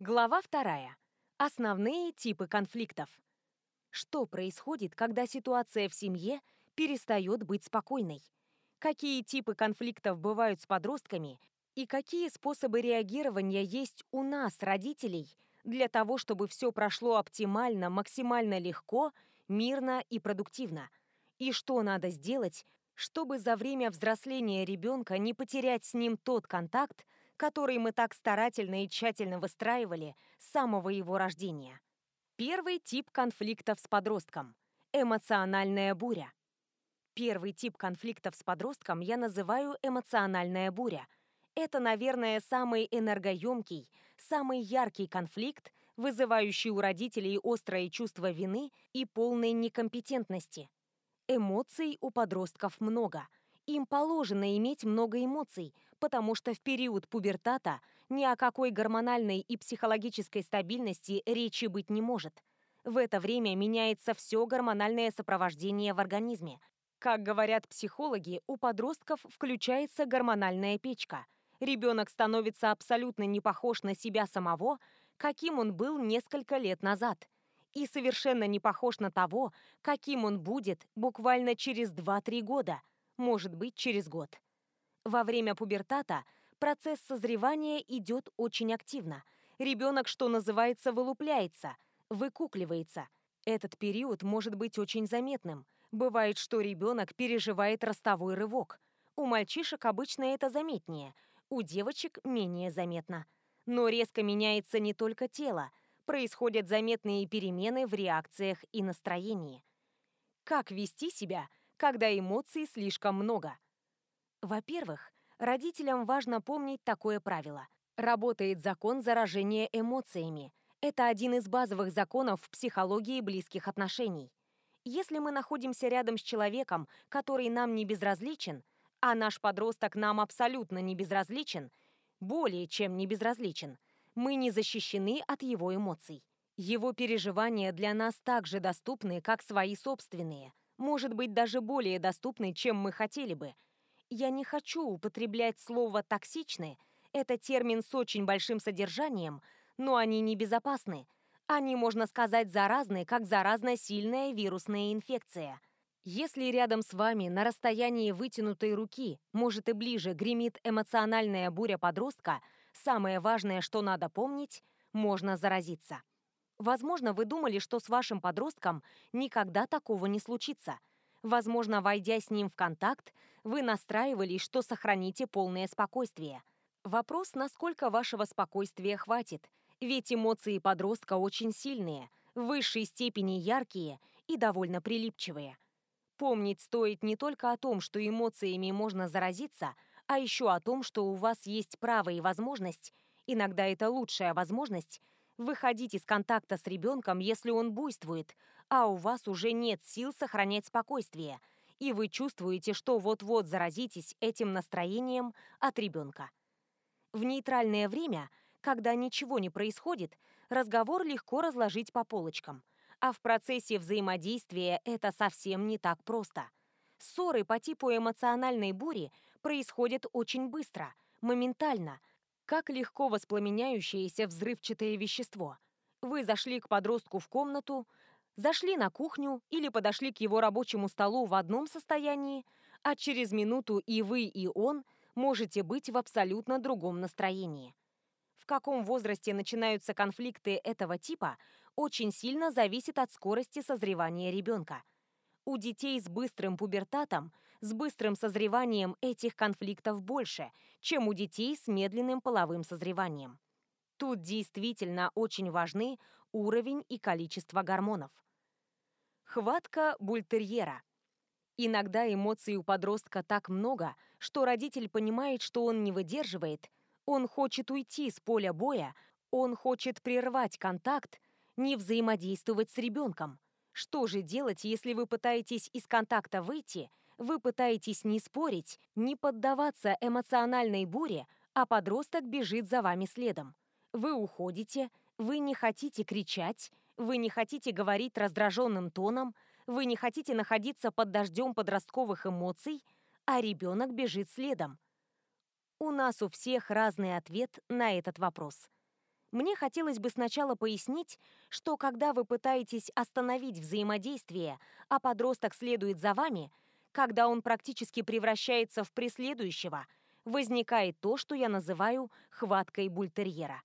Глава вторая. Основные типы конфликтов. Что происходит, когда ситуация в семье перестает быть спокойной? Какие типы конфликтов бывают с подростками и какие способы реагирования есть у нас, родителей, для того, чтобы все прошло оптимально, максимально легко, мирно и продуктивно? И что надо сделать, чтобы за время взросления ребенка не потерять с ним тот контакт, который мы так старательно и тщательно выстраивали с самого его рождения. Первый тип конфликтов с подростком – эмоциональная буря. Первый тип конфликтов с подростком я называю эмоциональная буря. Это, наверное, самый энергоемкий, самый яркий конфликт, вызывающий у родителей острое чувство вины и полной некомпетентности. Эмоций у подростков много – им положено иметь много эмоций, потому что в период пубертата ни о какой гормональной и психологической стабильности речи быть не может. В это время меняется все гормональное сопровождение в организме. Как говорят психологи, у подростков включается гормональная печка. Ребенок становится абсолютно не похож на себя самого, каким он был несколько лет назад. И совершенно не похож на того, каким он будет буквально через 2-3 года – может быть через год. Во время пубертата процесс созревания идет очень активно. Ребенок, что называется, вылупляется, выкукливается. Этот период может быть очень заметным. Бывает, что ребенок переживает ростовой рывок. У мальчишек обычно это заметнее, у девочек менее заметно. Но резко меняется не только тело, происходят заметные перемены в реакциях и настроении. Как вести себя, когда эмоций слишком много. Во-первых, родителям важно помнить такое правило. Работает закон заражения эмоциями. Это один из базовых законов в психологии близких отношений. Если мы находимся рядом с человеком, который нам не безразличен, а наш подросток нам абсолютно не безразличен, более чем не безразличен, мы не защищены от его эмоций. Его переживания для нас так же доступны, как свои собственные – может быть даже более доступной, чем мы хотели бы. Я не хочу употреблять слово «токсичны», это термин с очень большим содержанием, но они небезопасны. Они, можно сказать, заразны, как заразно сильная вирусная инфекция. Если рядом с вами на расстоянии вытянутой руки, может и ближе, гремит эмоциональная буря подростка, самое важное, что надо помнить, можно заразиться. Возможно, вы думали, что с вашим подростком никогда такого не случится. Возможно, войдя с ним в контакт, вы настраивались, что сохраните полное спокойствие. Вопрос, насколько вашего спокойствия хватит, ведь эмоции подростка очень сильные, в высшей степени яркие и довольно прилипчивые. Помнить стоит не только о том, что эмоциями можно заразиться, а еще о том, что у вас есть право и возможность, иногда это лучшая возможность, выходить из контакта с ребенком, если он буйствует, а у вас уже нет сил сохранять спокойствие, и вы чувствуете, что вот-вот заразитесь этим настроением от ребенка. В нейтральное время, когда ничего не происходит, разговор легко разложить по полочкам, а в процессе взаимодействия это совсем не так просто. Ссоры по типу эмоциональной бури происходят очень быстро, моментально – как легко воспламеняющееся взрывчатое вещество. Вы зашли к подростку в комнату, зашли на кухню или подошли к его рабочему столу в одном состоянии, а через минуту и вы, и он можете быть в абсолютно другом настроении. В каком возрасте начинаются конфликты этого типа, очень сильно зависит от скорости созревания ребенка. У детей с быстрым пубертатом с быстрым созреванием этих конфликтов больше, чем у детей с медленным половым созреванием. Тут действительно очень важны уровень и количество гормонов. Хватка бультерьера. Иногда эмоций у подростка так много, что родитель понимает, что он не выдерживает, он хочет уйти с поля боя, он хочет прервать контакт, не взаимодействовать с ребенком. Что же делать, если вы пытаетесь из контакта выйти, вы пытаетесь не спорить, не поддаваться эмоциональной буре, а подросток бежит за вами следом. Вы уходите, вы не хотите кричать, вы не хотите говорить раздраженным тоном, вы не хотите находиться под дождем подростковых эмоций, а ребенок бежит следом. У нас у всех разный ответ на этот вопрос. Мне хотелось бы сначала пояснить, что когда вы пытаетесь остановить взаимодействие, а подросток следует за вами, когда он практически превращается в преследующего, возникает то, что я называю хваткой бультерьера.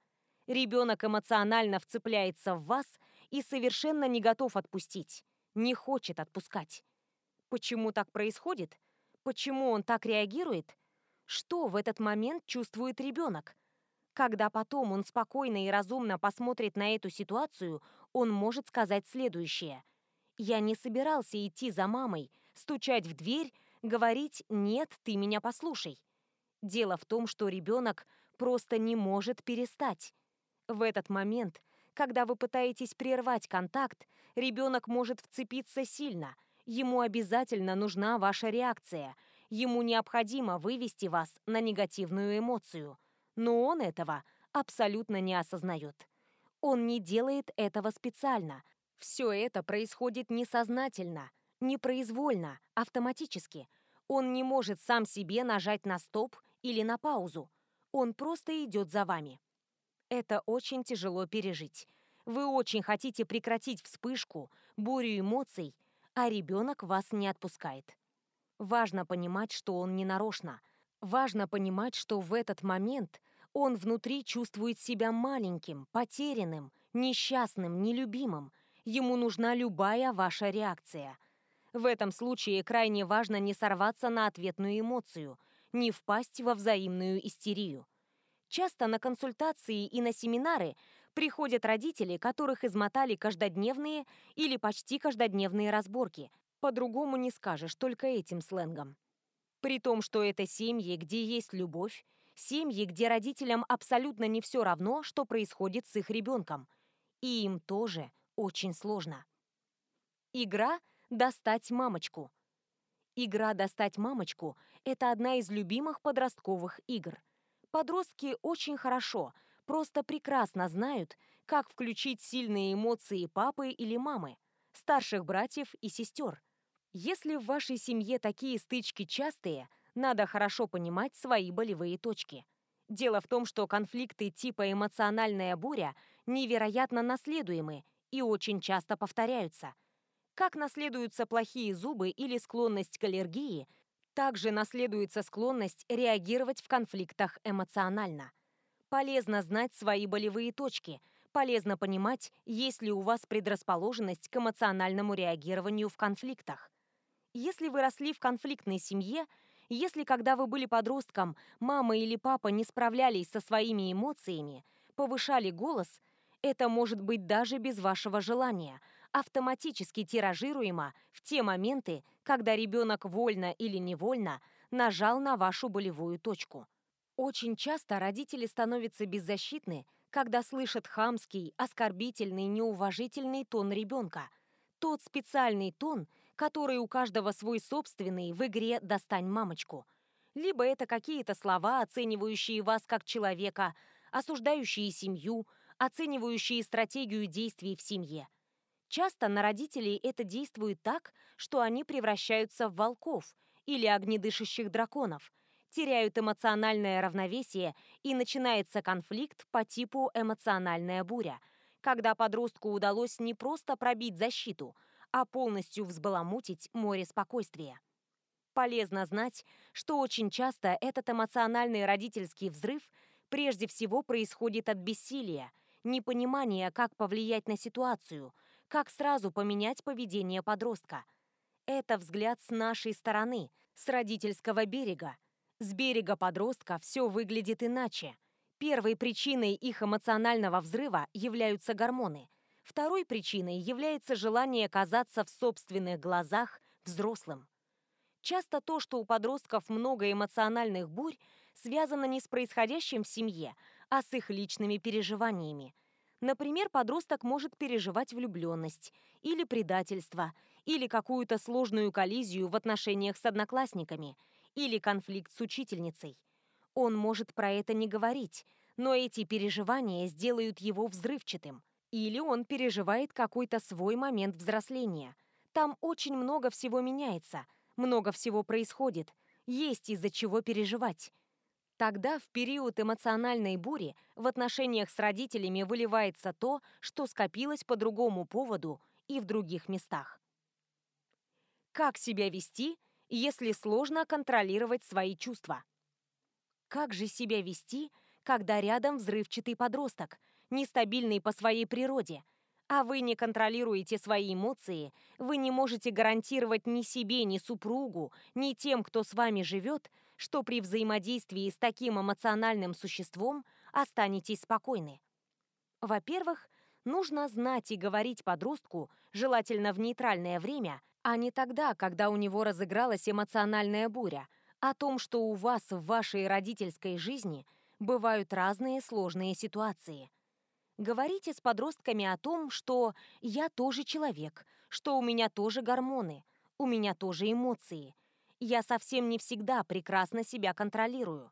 Ребенок эмоционально вцепляется в вас и совершенно не готов отпустить, не хочет отпускать. Почему так происходит? Почему он так реагирует? Что в этот момент чувствует ребенок? Когда потом он спокойно и разумно посмотрит на эту ситуацию, он может сказать следующее. «Я не собирался идти за мамой, стучать в дверь, говорить «нет, ты меня послушай». Дело в том, что ребенок просто не может перестать. В этот момент, когда вы пытаетесь прервать контакт, ребенок может вцепиться сильно. Ему обязательно нужна ваша реакция. Ему необходимо вывести вас на негативную эмоцию – но он этого абсолютно не осознает. Он не делает этого специально. Все это происходит несознательно, непроизвольно, автоматически. Он не может сам себе нажать на стоп или на паузу. Он просто идет за вами. Это очень тяжело пережить. Вы очень хотите прекратить вспышку, бурю эмоций, а ребенок вас не отпускает. Важно понимать, что он не нарочно – Важно понимать, что в этот момент он внутри чувствует себя маленьким, потерянным, несчастным, нелюбимым. Ему нужна любая ваша реакция. В этом случае крайне важно не сорваться на ответную эмоцию, не впасть во взаимную истерию. Часто на консультации и на семинары приходят родители, которых измотали каждодневные или почти каждодневные разборки. По-другому не скажешь, только этим сленгом. При том, что это семьи, где есть любовь, семьи, где родителям абсолютно не все равно, что происходит с их ребенком. И им тоже очень сложно. Игра «Достать мамочку». Игра «Достать мамочку» — это одна из любимых подростковых игр. Подростки очень хорошо, просто прекрасно знают, как включить сильные эмоции папы или мамы, старших братьев и сестер — если в вашей семье такие стычки частые, надо хорошо понимать свои болевые точки. Дело в том, что конфликты типа эмоциональная буря невероятно наследуемы и очень часто повторяются. Как наследуются плохие зубы или склонность к аллергии, также наследуется склонность реагировать в конфликтах эмоционально. Полезно знать свои болевые точки, полезно понимать, есть ли у вас предрасположенность к эмоциональному реагированию в конфликтах. Если вы росли в конфликтной семье, если когда вы были подростком, мама или папа не справлялись со своими эмоциями, повышали голос, это может быть даже без вашего желания, автоматически тиражируемо в те моменты, когда ребенок вольно или невольно нажал на вашу болевую точку. Очень часто родители становятся беззащитны, когда слышат хамский, оскорбительный, неуважительный тон ребенка. Тот специальный тон, который у каждого свой собственный в игре «Достань мамочку». Либо это какие-то слова, оценивающие вас как человека, осуждающие семью, оценивающие стратегию действий в семье. Часто на родителей это действует так, что они превращаются в волков или огнедышащих драконов, теряют эмоциональное равновесие и начинается конфликт по типу «эмоциональная буря», когда подростку удалось не просто пробить защиту – а полностью взбаламутить море спокойствия. Полезно знать, что очень часто этот эмоциональный родительский взрыв прежде всего происходит от бессилия, непонимания, как повлиять на ситуацию, как сразу поменять поведение подростка. Это взгляд с нашей стороны, с родительского берега. С берега подростка все выглядит иначе. Первой причиной их эмоционального взрыва являются гормоны – Второй причиной является желание казаться в собственных глазах взрослым. Часто то, что у подростков много эмоциональных бурь, связано не с происходящим в семье, а с их личными переживаниями. Например, подросток может переживать влюбленность, или предательство, или какую-то сложную коллизию в отношениях с одноклассниками, или конфликт с учительницей. Он может про это не говорить, но эти переживания сделают его взрывчатым – или он переживает какой-то свой момент взросления. Там очень много всего меняется, много всего происходит, есть из-за чего переживать. Тогда в период эмоциональной бури в отношениях с родителями выливается то, что скопилось по другому поводу и в других местах. Как себя вести, если сложно контролировать свои чувства? Как же себя вести, когда рядом взрывчатый подросток, нестабильный по своей природе, а вы не контролируете свои эмоции, вы не можете гарантировать ни себе, ни супругу, ни тем, кто с вами живет, что при взаимодействии с таким эмоциональным существом останетесь спокойны. Во-первых, нужно знать и говорить подростку, желательно в нейтральное время, а не тогда, когда у него разыгралась эмоциональная буря, о том, что у вас в вашей родительской жизни бывают разные сложные ситуации. Говорите с подростками о том, что я тоже человек, что у меня тоже гормоны, у меня тоже эмоции. Я совсем не всегда прекрасно себя контролирую.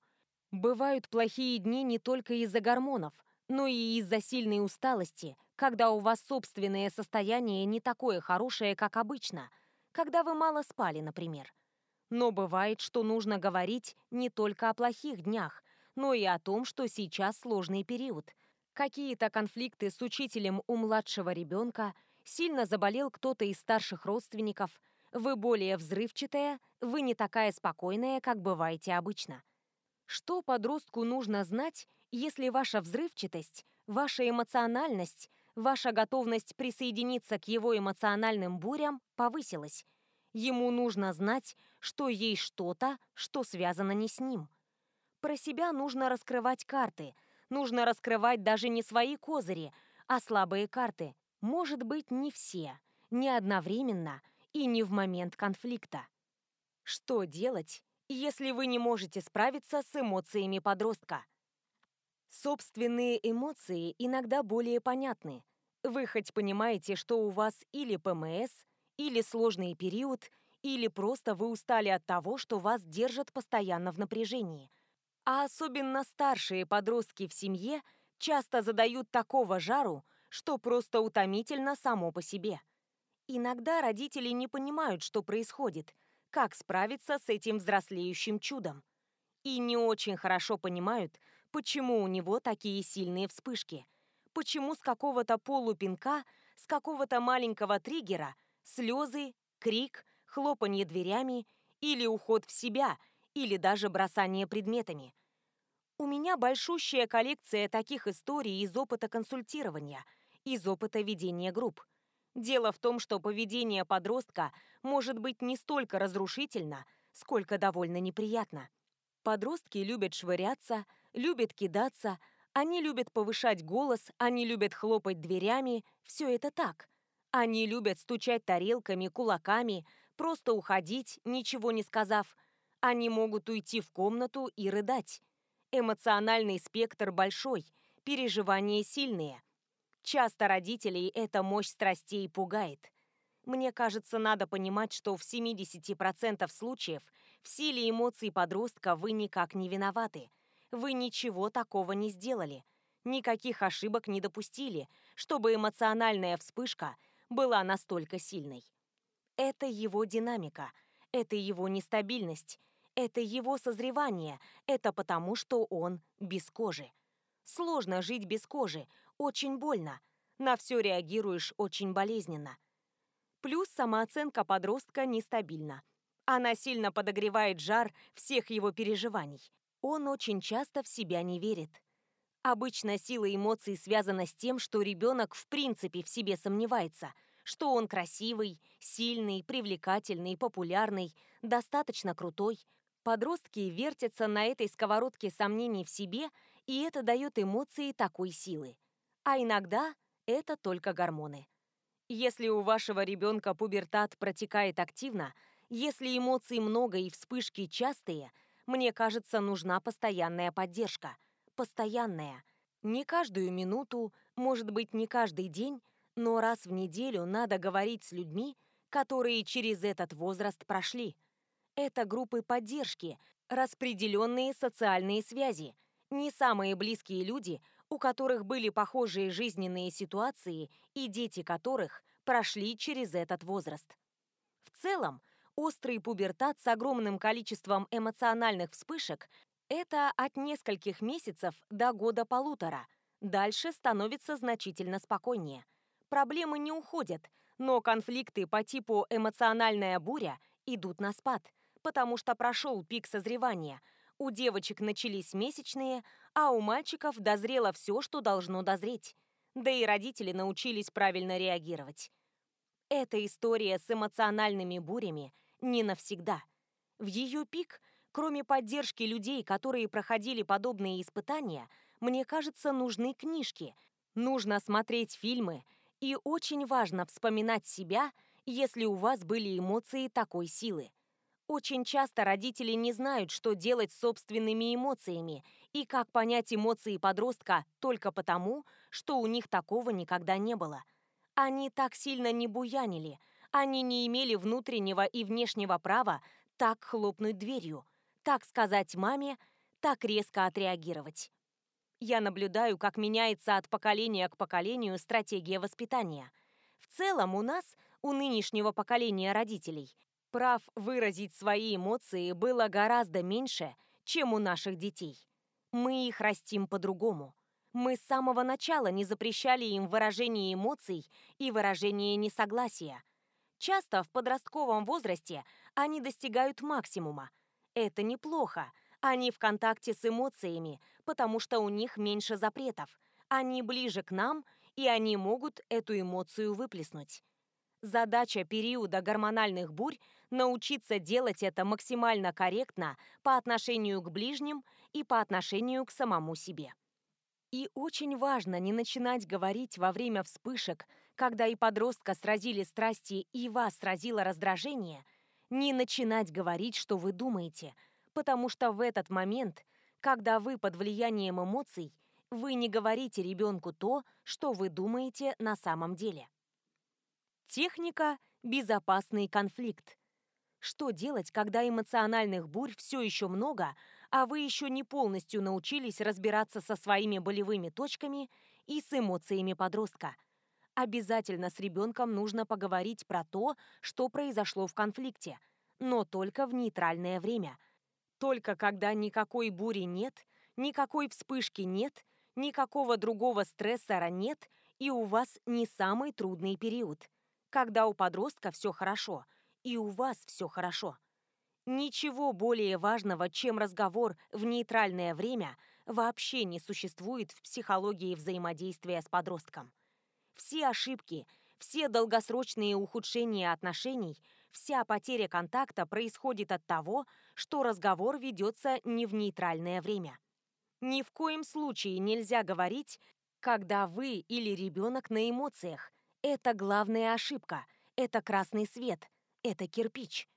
Бывают плохие дни не только из-за гормонов, но и из-за сильной усталости, когда у вас собственное состояние не такое хорошее, как обычно – когда вы мало спали, например. Но бывает, что нужно говорить не только о плохих днях, но и о том, что сейчас сложный период. Какие-то конфликты с учителем у младшего ребенка, сильно заболел кто-то из старших родственников, вы более взрывчатая, вы не такая спокойная, как бываете обычно. Что подростку нужно знать, если ваша взрывчатость, ваша эмоциональность ваша готовность присоединиться к его эмоциональным бурям повысилась. Ему нужно знать, что есть что-то, что связано не с ним. Про себя нужно раскрывать карты. Нужно раскрывать даже не свои козыри, а слабые карты. Может быть, не все, не одновременно и не в момент конфликта. Что делать, если вы не можете справиться с эмоциями подростка? Собственные эмоции иногда более понятны. Вы хоть понимаете, что у вас или ПМС, или сложный период, или просто вы устали от того, что вас держат постоянно в напряжении. А особенно старшие подростки в семье часто задают такого жару, что просто утомительно само по себе. Иногда родители не понимают, что происходит, как справиться с этим взрослеющим чудом. И не очень хорошо понимают, почему у него такие сильные вспышки. Почему с какого-то полупинка, с какого-то маленького триггера слезы, крик, хлопанье дверями или уход в себя, или даже бросание предметами. У меня большущая коллекция таких историй из опыта консультирования, из опыта ведения групп. Дело в том, что поведение подростка может быть не столько разрушительно, сколько довольно неприятно. Подростки любят швыряться, любят кидаться, они любят повышать голос, они любят хлопать дверями, все это так. Они любят стучать тарелками, кулаками, просто уходить, ничего не сказав. Они могут уйти в комнату и рыдать. Эмоциональный спектр большой, переживания сильные. Часто родителей эта мощь страстей пугает. Мне кажется, надо понимать, что в 70% случаев в силе эмоций подростка вы никак не виноваты. Вы ничего такого не сделали. Никаких ошибок не допустили, чтобы эмоциональная вспышка была настолько сильной. Это его динамика, это его нестабильность, это его созревание, это потому, что он без кожи. Сложно жить без кожи, очень больно, на все реагируешь очень болезненно. Плюс самооценка подростка нестабильна. Она сильно подогревает жар всех его переживаний. Он очень часто в себя не верит. Обычно сила эмоций связана с тем, что ребенок в принципе в себе сомневается, что он красивый, сильный, привлекательный, популярный, достаточно крутой. Подростки вертятся на этой сковородке сомнений в себе, и это дает эмоции такой силы. А иногда это только гормоны. Если у вашего ребенка пубертат протекает активно, если эмоций много и вспышки частые, мне кажется, нужна постоянная поддержка. Постоянная. Не каждую минуту, может быть, не каждый день, но раз в неделю надо говорить с людьми, которые через этот возраст прошли. Это группы поддержки, распределенные социальные связи, не самые близкие люди, у которых были похожие жизненные ситуации и дети которых прошли через этот возраст. В целом, острый пубертат с огромным количеством эмоциональных вспышек – Это от нескольких месяцев до года-полутора. Дальше становится значительно спокойнее. Проблемы не уходят, но конфликты по типу эмоциональная буря идут на спад, потому что прошел пик созревания. У девочек начались месячные, а у мальчиков дозрело все, что должно дозреть. Да и родители научились правильно реагировать. Эта история с эмоциональными бурями не навсегда. В ее пик, кроме поддержки людей, которые проходили подобные испытания, мне кажется, нужны книжки, нужно смотреть фильмы, и очень важно вспоминать себя, если у вас были эмоции такой силы. Очень часто родители не знают, что делать с собственными эмоциями и как понять эмоции подростка только потому, что у них такого никогда не было. Они так сильно не буянили, они не имели внутреннего и внешнего права так хлопнуть дверью, так сказать маме, так резко отреагировать. Я наблюдаю, как меняется от поколения к поколению стратегия воспитания. В целом у нас, у нынешнего поколения родителей, Прав выразить свои эмоции было гораздо меньше, чем у наших детей. Мы их растим по-другому. Мы с самого начала не запрещали им выражение эмоций и выражение несогласия. Часто в подростковом возрасте они достигают максимума. Это неплохо. Они в контакте с эмоциями, потому что у них меньше запретов. Они ближе к нам, и они могут эту эмоцию выплеснуть. Задача периода гормональных бурь – научиться делать это максимально корректно по отношению к ближним и по отношению к самому себе. И очень важно не начинать говорить во время вспышек, когда и подростка сразили страсти, и вас сразило раздражение, не начинать говорить, что вы думаете, потому что в этот момент, когда вы под влиянием эмоций, вы не говорите ребенку то, что вы думаете на самом деле. Техника «Безопасный конфликт». Что делать, когда эмоциональных бурь все еще много, а вы еще не полностью научились разбираться со своими болевыми точками и с эмоциями подростка? Обязательно с ребенком нужно поговорить про то, что произошло в конфликте, но только в нейтральное время. Только когда никакой бури нет, никакой вспышки нет, никакого другого стрессора нет, и у вас не самый трудный период – когда у подростка все хорошо, и у вас все хорошо. Ничего более важного, чем разговор в нейтральное время, вообще не существует в психологии взаимодействия с подростком. Все ошибки, все долгосрочные ухудшения отношений, вся потеря контакта происходит от того, что разговор ведется не в нейтральное время. Ни в коем случае нельзя говорить, когда вы или ребенок на эмоциях, это главная ошибка. Это красный свет. Это кирпич.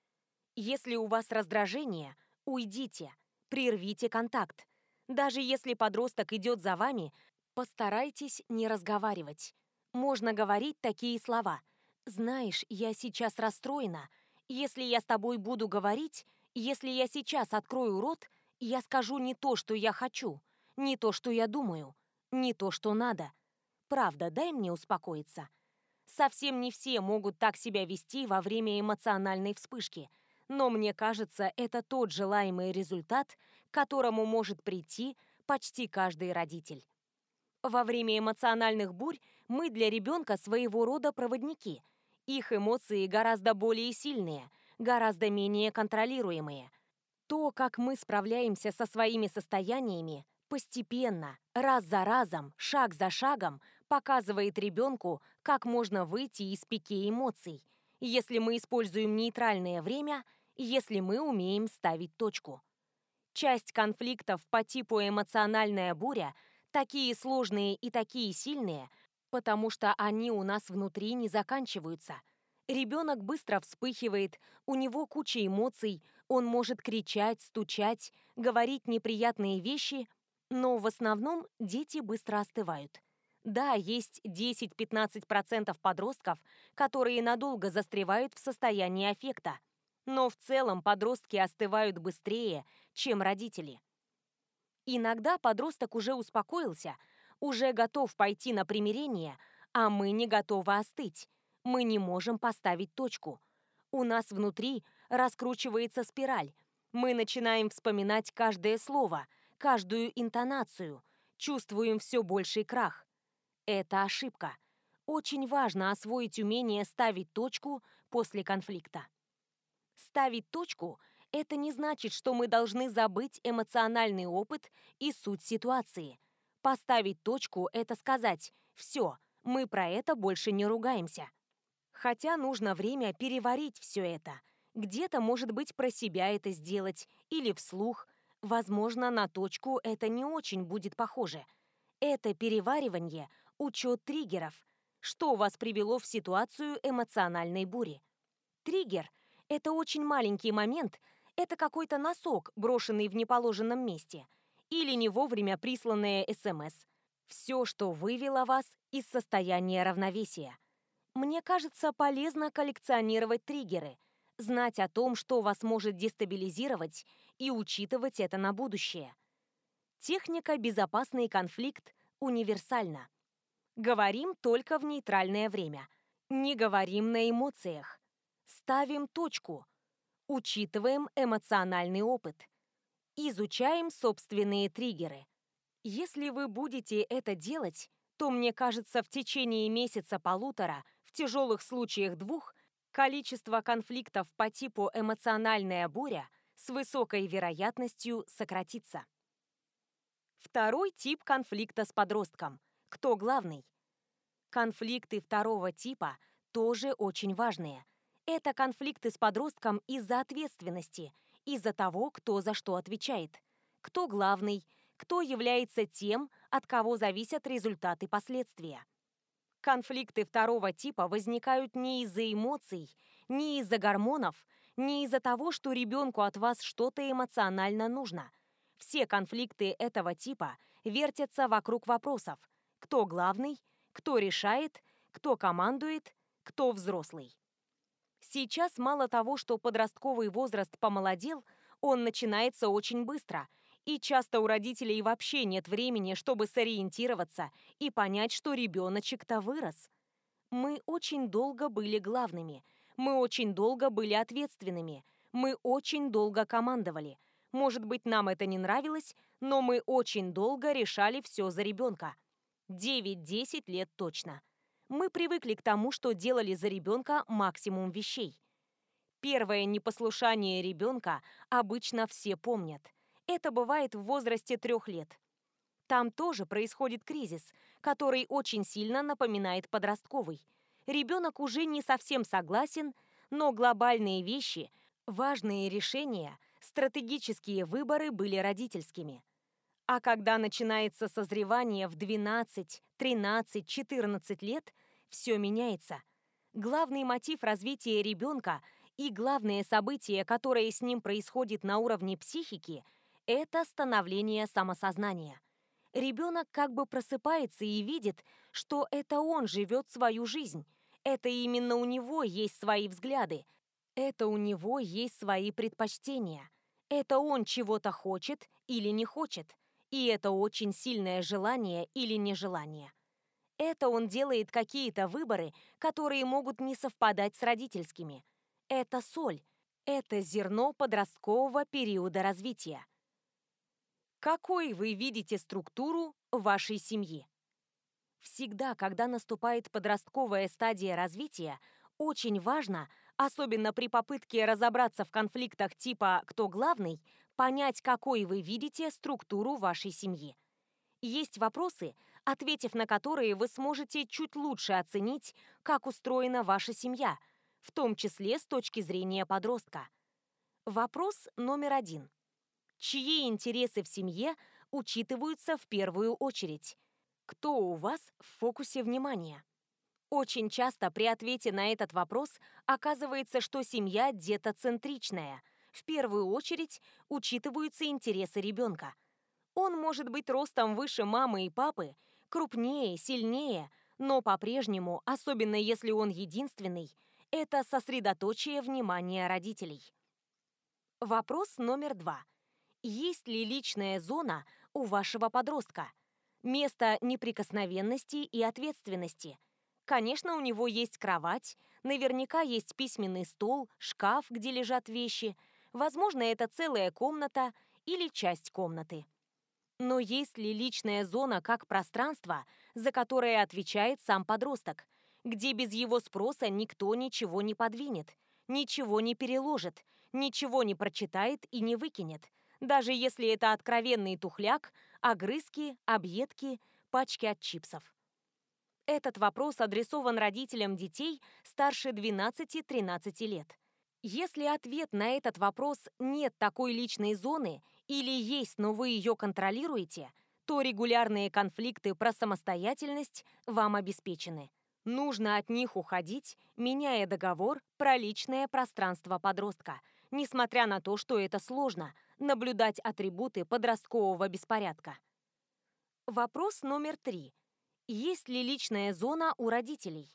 Если у вас раздражение, уйдите. Прервите контакт. Даже если подросток идет за вами, постарайтесь не разговаривать. Можно говорить такие слова. «Знаешь, я сейчас расстроена. Если я с тобой буду говорить, если я сейчас открою рот, я скажу не то, что я хочу, не то, что я думаю, не то, что надо. Правда, дай мне успокоиться. Совсем не все могут так себя вести во время эмоциональной вспышки, но мне кажется, это тот желаемый результат, к которому может прийти почти каждый родитель. Во время эмоциональных бурь мы для ребенка своего рода проводники. Их эмоции гораздо более сильные, гораздо менее контролируемые. То, как мы справляемся со своими состояниями, постепенно, раз за разом, шаг за шагом – показывает ребенку, как можно выйти из пике эмоций, если мы используем нейтральное время, если мы умеем ставить точку. Часть конфликтов по типу эмоциональная буря такие сложные и такие сильные, потому что они у нас внутри не заканчиваются. Ребенок быстро вспыхивает, у него куча эмоций, он может кричать, стучать, говорить неприятные вещи, но в основном дети быстро остывают. Да, есть 10-15% подростков, которые надолго застревают в состоянии аффекта, но в целом подростки остывают быстрее, чем родители. Иногда подросток уже успокоился, уже готов пойти на примирение, а мы не готовы остыть. Мы не можем поставить точку. У нас внутри раскручивается спираль. Мы начинаем вспоминать каждое слово, каждую интонацию, чувствуем все больший крах. Это ошибка. Очень важно освоить умение ставить точку после конфликта. Ставить точку – это не значит, что мы должны забыть эмоциональный опыт и суть ситуации. Поставить точку – это сказать «все, мы про это больше не ругаемся». Хотя нужно время переварить все это. Где-то, может быть, про себя это сделать или вслух. Возможно, на точку это не очень будет похоже. Это переваривание – учет триггеров. Что вас привело в ситуацию эмоциональной бури? Триггер – это очень маленький момент, это какой-то носок, брошенный в неположенном месте, или не вовремя присланное СМС. Все, что вывело вас из состояния равновесия. Мне кажется, полезно коллекционировать триггеры, знать о том, что вас может дестабилизировать, и учитывать это на будущее. Техника «Безопасный конфликт» универсальна. Говорим только в нейтральное время. Не говорим на эмоциях. Ставим точку. Учитываем эмоциональный опыт. Изучаем собственные триггеры. Если вы будете это делать, то, мне кажется, в течение месяца-полутора, в тяжелых случаях двух, количество конфликтов по типу «эмоциональная буря» с высокой вероятностью сократится. Второй тип конфликта с подростком. Кто главный? Конфликты второго типа тоже очень важные. Это конфликты с подростком из-за ответственности, из-за того, кто за что отвечает. Кто главный, кто является тем, от кого зависят результаты последствия. Конфликты второго типа возникают не из-за эмоций, не из-за гормонов, не из-за того, что ребенку от вас что-то эмоционально нужно. Все конфликты этого типа вертятся вокруг вопросов. Кто главный, кто решает, кто командует, кто взрослый. Сейчас мало того, что подростковый возраст помолодел, он начинается очень быстро – и часто у родителей вообще нет времени, чтобы сориентироваться и понять, что ребеночек-то вырос. Мы очень долго были главными. Мы очень долго были ответственными. Мы очень долго командовали. Может быть, нам это не нравилось, но мы очень долго решали все за ребенка. 9-10 лет точно. Мы привыкли к тому, что делали за ребенка максимум вещей. Первое непослушание ребенка обычно все помнят. Это бывает в возрасте трех лет. Там тоже происходит кризис, который очень сильно напоминает подростковый. Ребенок уже не совсем согласен, но глобальные вещи, важные решения, стратегические выборы были родительскими. А когда начинается созревание в 12, 13, 14 лет, все меняется. Главный мотив развития ребенка и главное событие, которое с ним происходит на уровне психики – это становление самосознания. Ребенок как бы просыпается и видит, что это он живет свою жизнь. Это именно у него есть свои взгляды. Это у него есть свои предпочтения. Это он чего-то хочет или не хочет. И это очень сильное желание или нежелание. Это он делает какие-то выборы, которые могут не совпадать с родительскими. Это соль. Это зерно подросткового периода развития. Какой вы видите структуру вашей семьи? Всегда, когда наступает подростковая стадия развития, очень важно, особенно при попытке разобраться в конфликтах типа «кто главный», понять, какой вы видите структуру вашей семьи. Есть вопросы, ответив на которые вы сможете чуть лучше оценить, как устроена ваша семья, в том числе с точки зрения подростка. Вопрос номер один чьи интересы в семье учитываются в первую очередь. Кто у вас в фокусе внимания? Очень часто при ответе на этот вопрос оказывается, что семья детоцентричная. В первую очередь учитываются интересы ребенка. Он может быть ростом выше мамы и папы, крупнее, сильнее, но по-прежнему, особенно если он единственный, это сосредоточие внимания родителей. Вопрос номер два – есть ли личная зона у вашего подростка? Место неприкосновенности и ответственности. Конечно, у него есть кровать, наверняка есть письменный стол, шкаф, где лежат вещи. Возможно, это целая комната или часть комнаты. Но есть ли личная зона как пространство, за которое отвечает сам подросток, где без его спроса никто ничего не подвинет, ничего не переложит, ничего не прочитает и не выкинет, даже если это откровенный тухляк, огрызки, объедки, пачки от чипсов? Этот вопрос адресован родителям детей старше 12-13 лет. Если ответ на этот вопрос «нет такой личной зоны» или «есть, но вы ее контролируете», то регулярные конфликты про самостоятельность вам обеспечены. Нужно от них уходить, меняя договор про личное пространство подростка, несмотря на то, что это сложно – наблюдать атрибуты подросткового беспорядка. Вопрос номер три. Есть ли личная зона у родителей?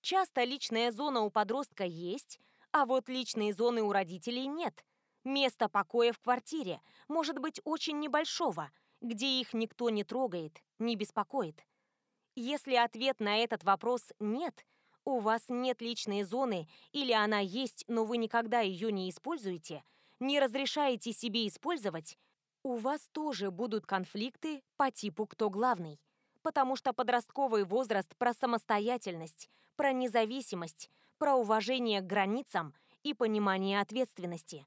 Часто личная зона у подростка есть, а вот личной зоны у родителей нет. Место покоя в квартире может быть очень небольшого, где их никто не трогает, не беспокоит. Если ответ на этот вопрос «нет», у вас нет личной зоны или она есть, но вы никогда ее не используете, не разрешаете себе использовать, у вас тоже будут конфликты по типу «кто главный». Потому что подростковый возраст про самостоятельность, про независимость, про уважение к границам и понимание ответственности.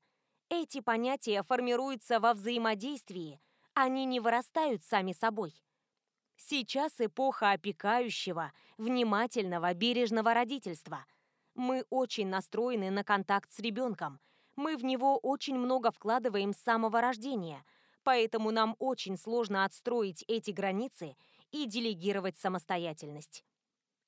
Эти понятия формируются во взаимодействии, они не вырастают сами собой. Сейчас эпоха опекающего, внимательного, бережного родительства. Мы очень настроены на контакт с ребенком. Мы в него очень много вкладываем с самого рождения, поэтому нам очень сложно отстроить эти границы и делегировать самостоятельность.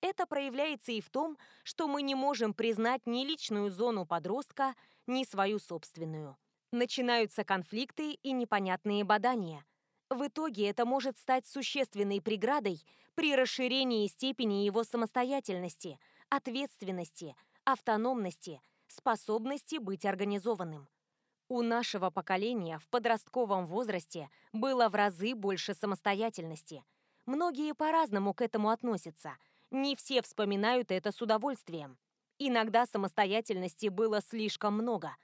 Это проявляется и в том, что мы не можем признать ни личную зону подростка, ни свою собственную. Начинаются конфликты и непонятные бадания. В итоге это может стать существенной преградой при расширении степени его самостоятельности, ответственности, автономности, способности быть организованным. У нашего поколения в подростковом возрасте было в разы больше самостоятельности. Многие по-разному к этому относятся – не все вспоминают это с удовольствием. Иногда самостоятельности было слишком много.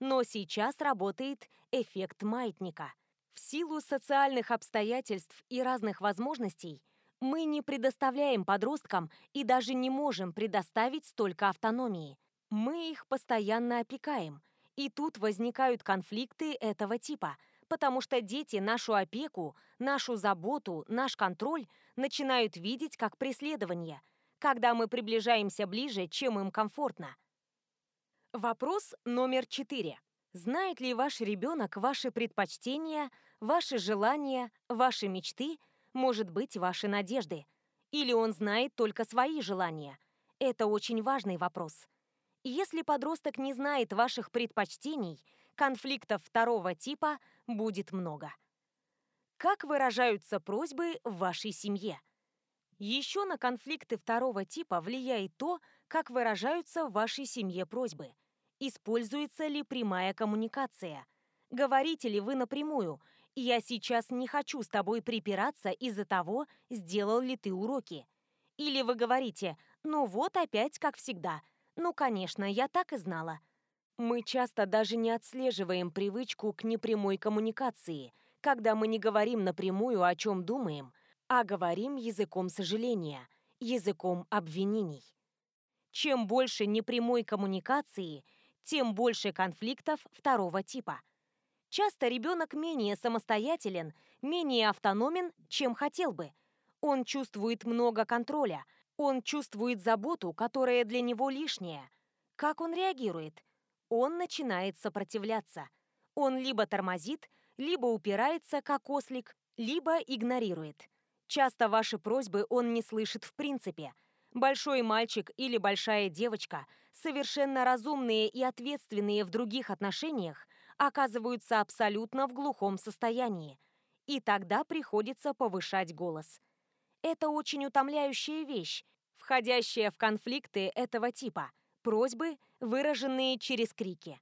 Но сейчас работает эффект маятника. В силу социальных обстоятельств и разных возможностей мы не предоставляем подросткам и даже не можем предоставить столько автономии. Мы их постоянно опекаем. И тут возникают конфликты этого типа – потому что дети нашу опеку, нашу заботу, наш контроль начинают видеть как преследование, когда мы приближаемся ближе, чем им комфортно. Вопрос номер четыре. Знает ли ваш ребенок ваши предпочтения, ваши желания, ваши мечты, может быть, ваши надежды? Или он знает только свои желания? Это очень важный вопрос. Если подросток не знает ваших предпочтений, конфликтов второго типа будет много. Как выражаются просьбы в вашей семье? Еще на конфликты второго типа влияет то, как выражаются в вашей семье просьбы. Используется ли прямая коммуникация? Говорите ли вы напрямую «Я сейчас не хочу с тобой припираться из-за того, сделал ли ты уроки». Или вы говорите «Ну вот опять, как всегда. Ну, конечно, я так и знала». Мы часто даже не отслеживаем привычку к непрямой коммуникации, когда мы не говорим напрямую, о чем думаем, а говорим языком сожаления, языком обвинений. Чем больше непрямой коммуникации, тем больше конфликтов второго типа. Часто ребенок менее самостоятелен, менее автономен, чем хотел бы. Он чувствует много контроля, он чувствует заботу, которая для него лишняя. Как он реагирует? Он начинает сопротивляться. Он либо тормозит, либо упирается, как ослик, либо игнорирует. Часто ваши просьбы он не слышит в принципе. Большой мальчик или большая девочка, совершенно разумные и ответственные в других отношениях, оказываются абсолютно в глухом состоянии. И тогда приходится повышать голос. Это очень утомляющая вещь, входящая в конфликты этого типа – просьбы, выраженные через крики.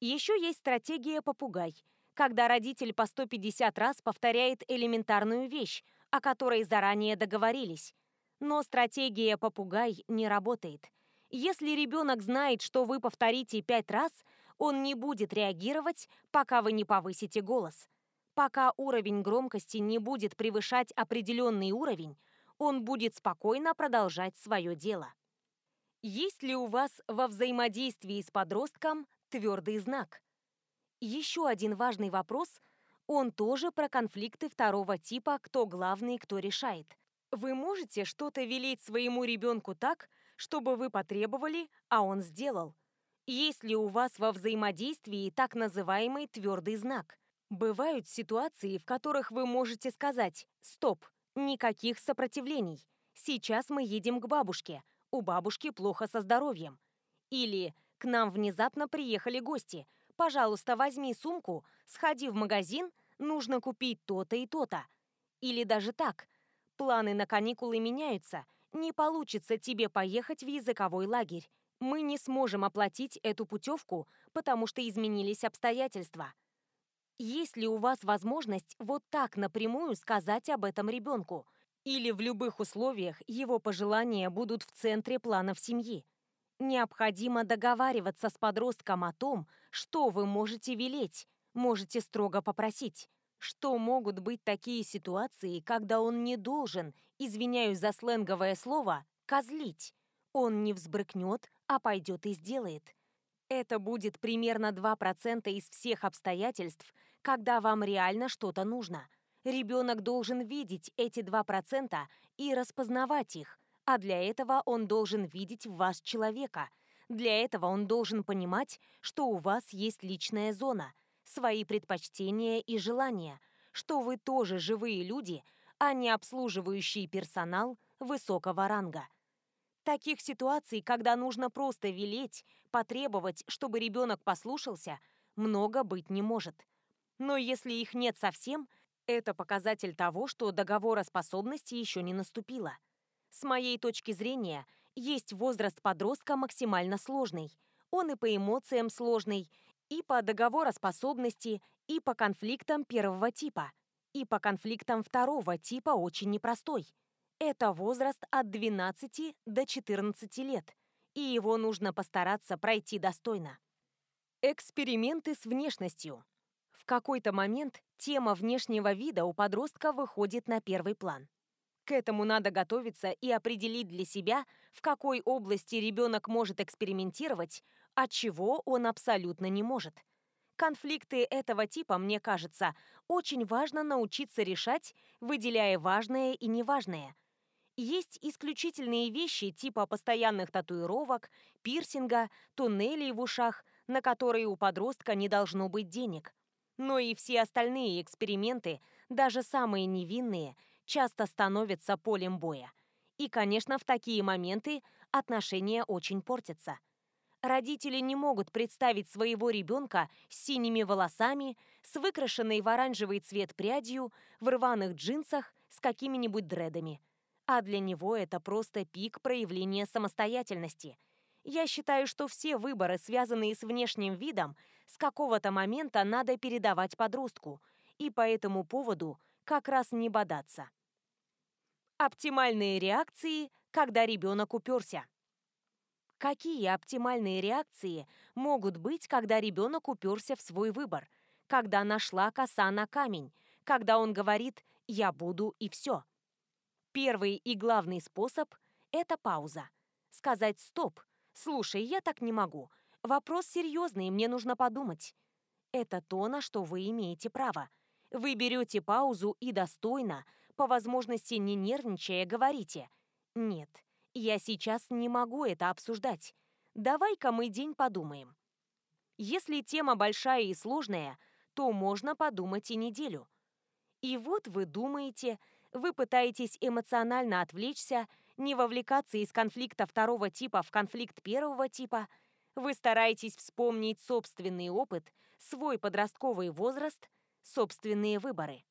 Еще есть стратегия «попугай», когда родитель по 150 раз повторяет элементарную вещь, о которой заранее договорились. Но стратегия «попугай» не работает. Если ребенок знает, что вы повторите пять раз, Он не будет реагировать, пока вы не повысите голос. Пока уровень громкости не будет превышать определенный уровень, он будет спокойно продолжать свое дело. Есть ли у вас во взаимодействии с подростком твердый знак? Еще один важный вопрос, он тоже про конфликты второго типа «кто главный, кто решает». Вы можете что-то велеть своему ребенку так, чтобы вы потребовали, а он сделал. Есть ли у вас во взаимодействии так называемый твердый знак? Бывают ситуации, в которых вы можете сказать «стоп», никаких сопротивлений. Сейчас мы едем к бабушке, у бабушки плохо со здоровьем. Или к нам внезапно приехали гости. Пожалуйста, возьми сумку, сходи в магазин, нужно купить то-то и то-то. Или даже так. Планы на каникулы меняются, не получится тебе поехать в языковой лагерь. Мы не сможем оплатить эту путевку, потому что изменились обстоятельства. Есть ли у вас возможность вот так напрямую сказать об этом ребенку? Или в любых условиях его пожелания будут в центре планов семьи? Необходимо договариваться с подростком о том, что вы можете велеть, можете строго попросить. Что могут быть такие ситуации, когда он не должен, извиняюсь за сленговое слово, козлить? Он не взбрыкнет, а пойдет и сделает. Это будет примерно 2% из всех обстоятельств, когда вам реально что-то нужно. Ребенок должен видеть эти 2% и распознавать их, а для этого он должен видеть в вас человека. Для этого он должен понимать, что у вас есть личная зона – свои предпочтения и желания, что вы тоже живые люди, а не обслуживающий персонал высокого ранга. Таких ситуаций, когда нужно просто велеть, потребовать, чтобы ребенок послушался, много быть не может. Но если их нет совсем, это показатель того, что договороспособности еще не наступила. С моей точки зрения, есть возраст подростка максимально сложный. Он и по эмоциям сложный, и по договороспособности, и по конфликтам первого типа, и по конфликтам второго типа очень непростой. Это возраст от 12 до 14 лет, и его нужно постараться пройти достойно. Эксперименты с внешностью. В какой-то момент тема внешнего вида у подростка выходит на первый план. К этому надо готовиться и определить для себя, в какой области ребенок может экспериментировать, а чего он абсолютно не может. Конфликты этого типа, мне кажется, очень важно научиться решать, выделяя важное и неважное. Есть исключительные вещи типа постоянных татуировок, пирсинга, туннелей в ушах, на которые у подростка не должно быть денег. Но и все остальные эксперименты, даже самые невинные, часто становятся полем боя. И, конечно, в такие моменты отношения очень портятся. Родители не могут представить своего ребенка с синими волосами, с выкрашенной в оранжевый цвет прядью, в рваных джинсах с какими-нибудь дредами. А для него это просто пик проявления самостоятельности. Я считаю, что все выборы, связанные с внешним видом, с какого-то момента надо передавать подростку, и по этому поводу как раз не бодаться. Оптимальные реакции, когда ребенок уперся. Какие оптимальные реакции могут быть, когда ребенок уперся в свой выбор, когда нашла коса на камень, когда он говорит «я буду» и все? Первый и главный способ – это пауза. Сказать «стоп», «слушай, я так не могу», «вопрос серьезный, мне нужно подумать». Это то, на что вы имеете право. Вы берете паузу и достойно, по возможности не нервничая, говорите «нет, я сейчас не могу это обсуждать. Давай-ка мы день подумаем. Если тема большая и сложная, то можно подумать и неделю. И вот вы думаете, вы пытаетесь эмоционально отвлечься, не вовлекаться из конфликта второго типа в конфликт первого типа, вы стараетесь вспомнить собственный опыт, свой подростковый возраст, собственные выборы.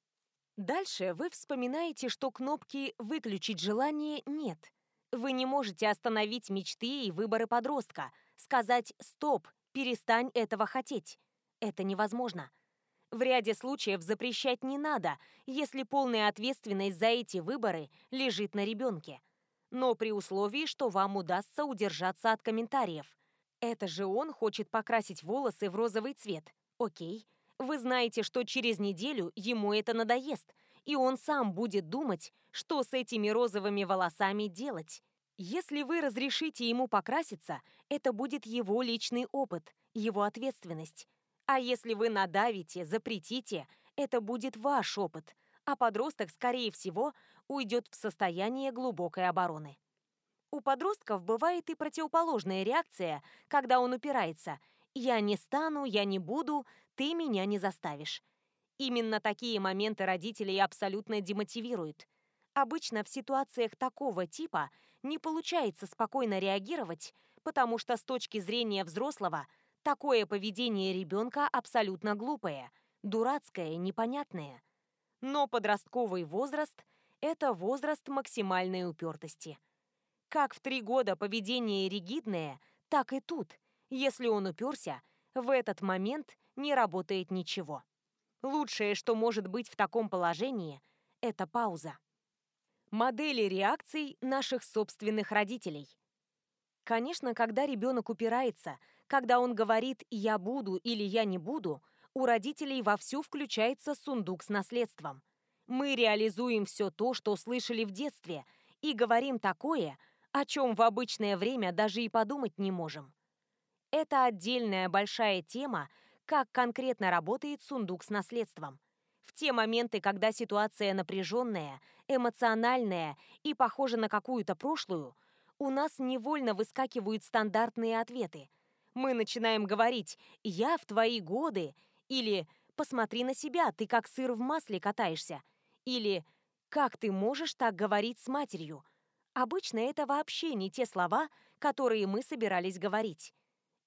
Дальше вы вспоминаете, что кнопки «выключить желание» нет – вы не можете остановить мечты и выборы подростка, сказать «стоп, перестань этого хотеть». Это невозможно. В ряде случаев запрещать не надо, если полная ответственность за эти выборы лежит на ребенке. Но при условии, что вам удастся удержаться от комментариев. Это же он хочет покрасить волосы в розовый цвет. Окей. Вы знаете, что через неделю ему это надоест, и он сам будет думать, что с этими розовыми волосами делать. Если вы разрешите ему покраситься, это будет его личный опыт, его ответственность. А если вы надавите, запретите, это будет ваш опыт, а подросток, скорее всего, уйдет в состояние глубокой обороны. У подростков бывает и противоположная реакция, когда он упирается «я не стану, я не буду, ты меня не заставишь». Именно такие моменты родителей абсолютно демотивируют. Обычно в ситуациях такого типа не получается спокойно реагировать, потому что с точки зрения взрослого такое поведение ребенка абсолютно глупое, дурацкое, непонятное. Но подростковый возраст – это возраст максимальной упертости. Как в три года поведение ригидное, так и тут. Если он уперся, в этот момент не работает ничего. Лучшее, что может быть в таком положении, это пауза. Модели реакций наших собственных родителей. Конечно, когда ребенок упирается, когда он говорит «я буду» или «я не буду», у родителей вовсю включается сундук с наследством. Мы реализуем все то, что слышали в детстве, и говорим такое, о чем в обычное время даже и подумать не можем. Это отдельная большая тема, как конкретно работает сундук с наследством. В те моменты, когда ситуация напряженная, эмоциональная и похожа на какую-то прошлую, у нас невольно выскакивают стандартные ответы. Мы начинаем говорить «я в твои годы» или «посмотри на себя, ты как сыр в масле катаешься» или «как ты можешь так говорить с матерью?» Обычно это вообще не те слова, которые мы собирались говорить.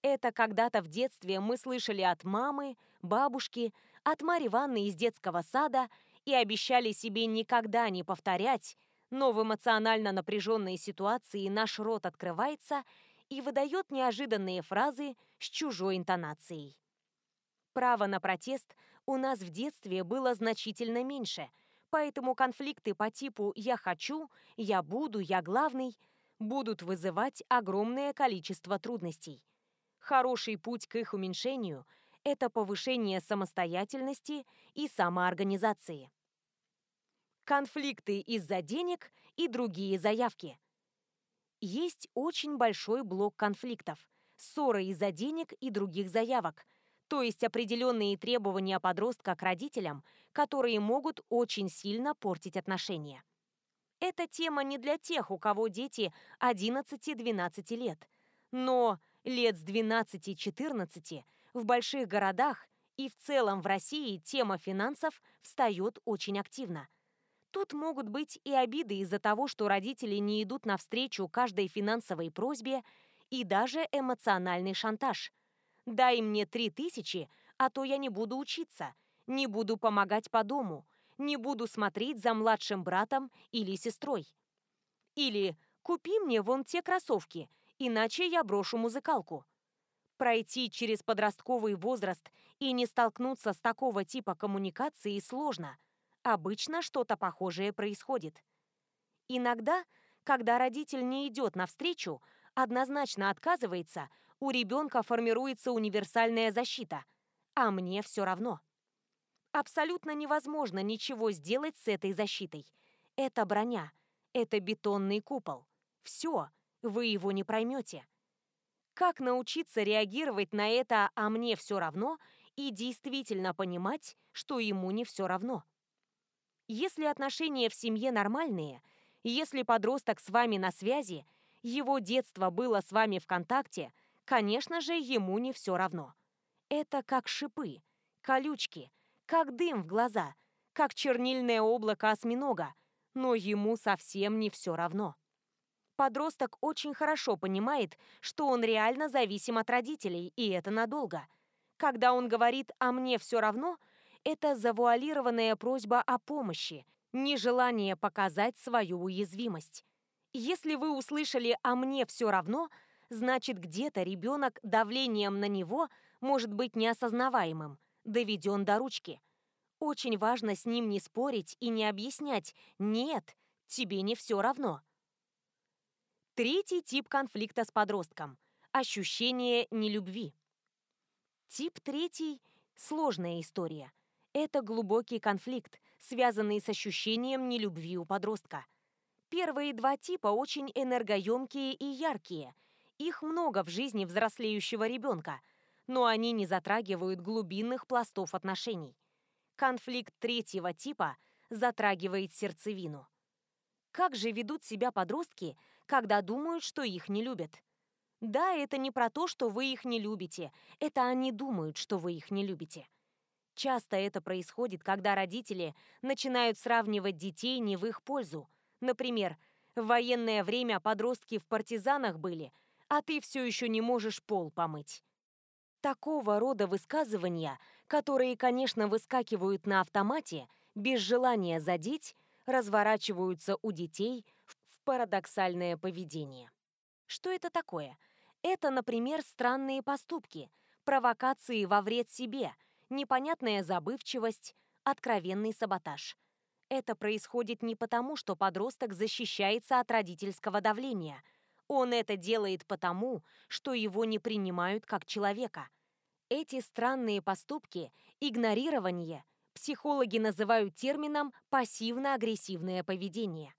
Это когда-то в детстве мы слышали от мамы, бабушки, от Марьи Ванны из детского сада и обещали себе никогда не повторять, но в эмоционально напряженной ситуации наш рот открывается и выдает неожиданные фразы с чужой интонацией. Право на протест у нас в детстве было значительно меньше, поэтому конфликты по типу «я хочу», «я буду», «я главный» будут вызывать огромное количество трудностей. Хороший путь к их уменьшению – это повышение самостоятельности и самоорганизации. Конфликты из-за денег и другие заявки. Есть очень большой блок конфликтов – ссоры из-за денег и других заявок, то есть определенные требования подростка к родителям, которые могут очень сильно портить отношения. Эта тема не для тех, у кого дети 11-12 лет, но лет с 12-14 в больших городах и в целом в России тема финансов встает очень активно. Тут могут быть и обиды из-за того, что родители не идут навстречу каждой финансовой просьбе, и даже эмоциональный шантаж. «Дай мне три тысячи, а то я не буду учиться, не буду помогать по дому, не буду смотреть за младшим братом или сестрой». Или «Купи мне вон те кроссовки, иначе я брошу музыкалку. Пройти через подростковый возраст и не столкнуться с такого типа коммуникации сложно. Обычно что-то похожее происходит. Иногда, когда родитель не идет навстречу, однозначно отказывается, у ребенка формируется универсальная защита. А мне все равно. Абсолютно невозможно ничего сделать с этой защитой. Это броня, это бетонный купол. Все, вы его не проймете. Как научиться реагировать на это «а мне все равно» и действительно понимать, что ему не все равно? Если отношения в семье нормальные, если подросток с вами на связи, его детство было с вами в контакте, конечно же, ему не все равно. Это как шипы, колючки, как дым в глаза, как чернильное облако осьминога, но ему совсем не все равно подросток очень хорошо понимает, что он реально зависим от родителей, и это надолго. Когда он говорит «а мне все равно», это завуалированная просьба о помощи, нежелание показать свою уязвимость. Если вы услышали «а мне все равно», значит где-то ребенок давлением на него может быть неосознаваемым, доведен до ручки. Очень важно с ним не спорить и не объяснять «нет, тебе не все равно». Третий тип конфликта с подростком ощущение нелюбви. Тип третий – сложная история. Это глубокий конфликт, связанный с ощущением нелюбви у подростка. Первые два типа очень энергоемкие и яркие. Их много в жизни взрослеющего ребенка, но они не затрагивают глубинных пластов отношений. Конфликт третьего типа затрагивает сердцевину. Как же ведут себя подростки, когда думают, что их не любят? Да, это не про то, что вы их не любите, это они думают, что вы их не любите. Часто это происходит, когда родители начинают сравнивать детей не в их пользу. Например, в военное время подростки в партизанах были, а ты все еще не можешь пол помыть. Такого рода высказывания, которые, конечно, выскакивают на автомате, без желания задеть, разворачиваются у детей в парадоксальное поведение. Что это такое? Это, например, странные поступки, провокации во вред себе, непонятная забывчивость, откровенный саботаж. Это происходит не потому, что подросток защищается от родительского давления. Он это делает потому, что его не принимают как человека. Эти странные поступки, игнорирование, психологи называют термином «пассивно-агрессивное поведение».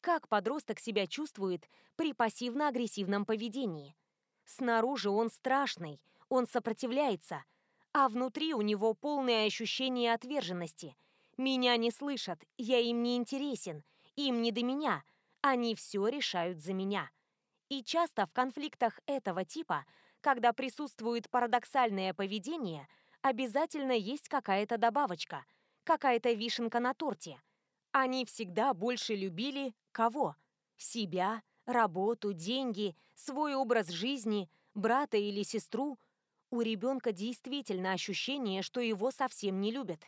Как подросток себя чувствует при пассивно-агрессивном поведении? Снаружи он страшный, он сопротивляется, а внутри у него полное ощущение отверженности. Меня не слышат, я им не интересен, им не до меня, они все решают за меня. И часто в конфликтах этого типа, когда присутствует парадоксальное поведение, обязательно есть какая-то добавочка, какая-то вишенка на торте. Они всегда больше любили Кого? Себя, работу, деньги, свой образ жизни, брата или сестру? У ребенка действительно ощущение, что его совсем не любят.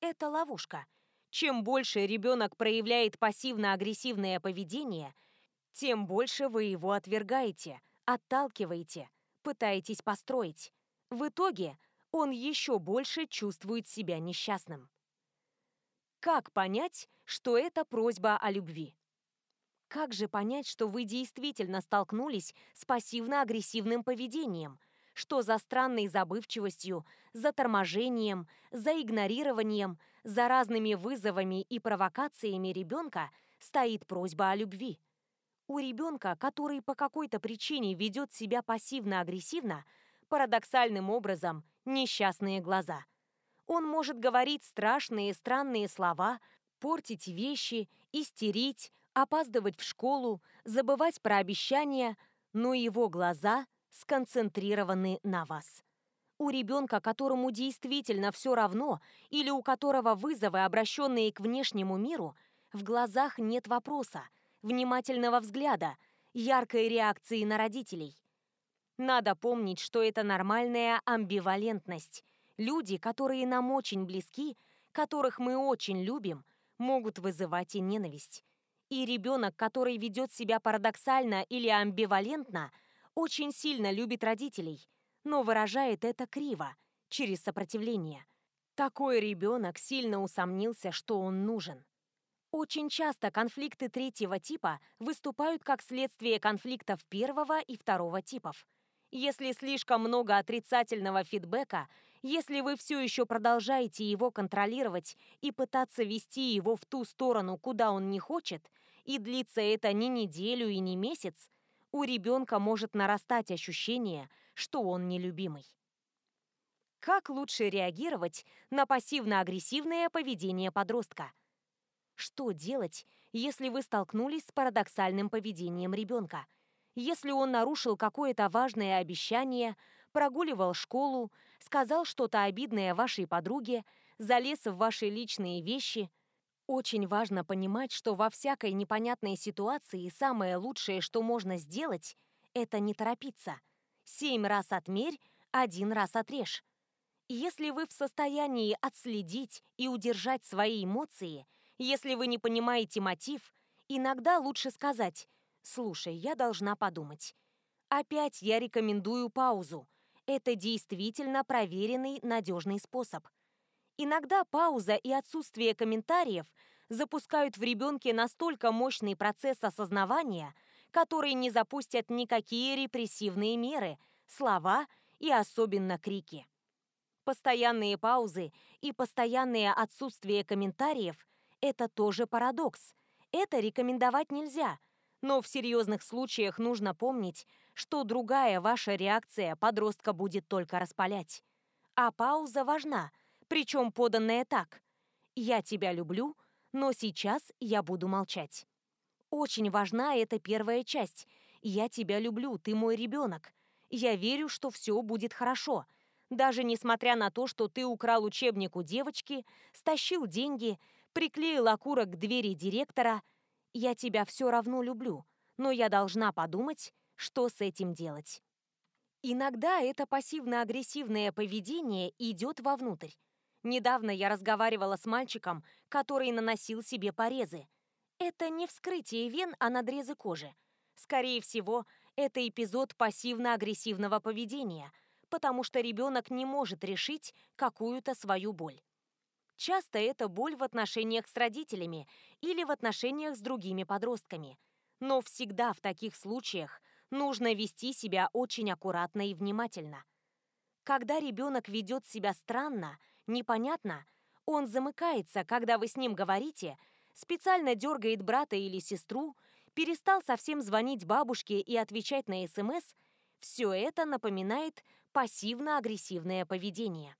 Это ловушка. Чем больше ребенок проявляет пассивно-агрессивное поведение, тем больше вы его отвергаете, отталкиваете, пытаетесь построить. В итоге он еще больше чувствует себя несчастным. Как понять, что это просьба о любви? Как же понять, что вы действительно столкнулись с пассивно-агрессивным поведением? Что за странной забывчивостью, за торможением, за игнорированием, за разными вызовами и провокациями ребенка стоит просьба о любви? У ребенка, который по какой-то причине ведет себя пассивно-агрессивно, парадоксальным образом несчастные глаза. Он может говорить страшные странные слова, портить вещи, истерить, опаздывать в школу, забывать про обещания, но его глаза сконцентрированы на вас. У ребенка, которому действительно все равно, или у которого вызовы, обращенные к внешнему миру, в глазах нет вопроса, внимательного взгляда, яркой реакции на родителей. Надо помнить, что это нормальная амбивалентность. Люди, которые нам очень близки, которых мы очень любим, могут вызывать и ненависть. И ребенок, который ведет себя парадоксально или амбивалентно, очень сильно любит родителей, но выражает это криво, через сопротивление. Такой ребенок сильно усомнился, что он нужен. Очень часто конфликты третьего типа выступают как следствие конфликтов первого и второго типов. Если слишком много отрицательного фидбэка, если вы все еще продолжаете его контролировать и пытаться вести его в ту сторону, куда он не хочет, и длится это не неделю и не месяц, у ребенка может нарастать ощущение, что он нелюбимый. Как лучше реагировать на пассивно-агрессивное поведение подростка? Что делать, если вы столкнулись с парадоксальным поведением ребенка? Если он нарушил какое-то важное обещание, прогуливал школу, сказал что-то обидное вашей подруге, залез в ваши личные вещи. Очень важно понимать, что во всякой непонятной ситуации самое лучшее, что можно сделать, это не торопиться. Семь раз отмерь, один раз отрежь. Если вы в состоянии отследить и удержать свои эмоции, если вы не понимаете мотив, иногда лучше сказать «Слушай, я должна подумать». Опять я рекомендую паузу – это действительно проверенный, надежный способ. Иногда пауза и отсутствие комментариев запускают в ребенке настолько мощный процесс осознавания, которые не запустят никакие репрессивные меры, слова и особенно крики. Постоянные паузы и постоянное отсутствие комментариев – это тоже парадокс. Это рекомендовать нельзя, но в серьезных случаях нужно помнить, что другая ваша реакция подростка будет только распалять. А пауза важна, причем поданная так. «Я тебя люблю, но сейчас я буду молчать». Очень важна эта первая часть. «Я тебя люблю, ты мой ребенок. Я верю, что все будет хорошо», даже несмотря на то, что ты украл учебник у девочки, стащил деньги, приклеил окурок к двери директора, я тебя все равно люблю, но я должна подумать, что с этим делать. Иногда это пассивно-агрессивное поведение идет вовнутрь. Недавно я разговаривала с мальчиком, который наносил себе порезы. Это не вскрытие вен, а надрезы кожи. Скорее всего, это эпизод пассивно-агрессивного поведения – потому что ребенок не может решить какую-то свою боль. Часто это боль в отношениях с родителями или в отношениях с другими подростками. Но всегда в таких случаях нужно вести себя очень аккуратно и внимательно. Когда ребенок ведет себя странно, непонятно, он замыкается, когда вы с ним говорите, специально дергает брата или сестру, перестал совсем звонить бабушке и отвечать на СМС, все это напоминает пассивно-агрессивное поведение.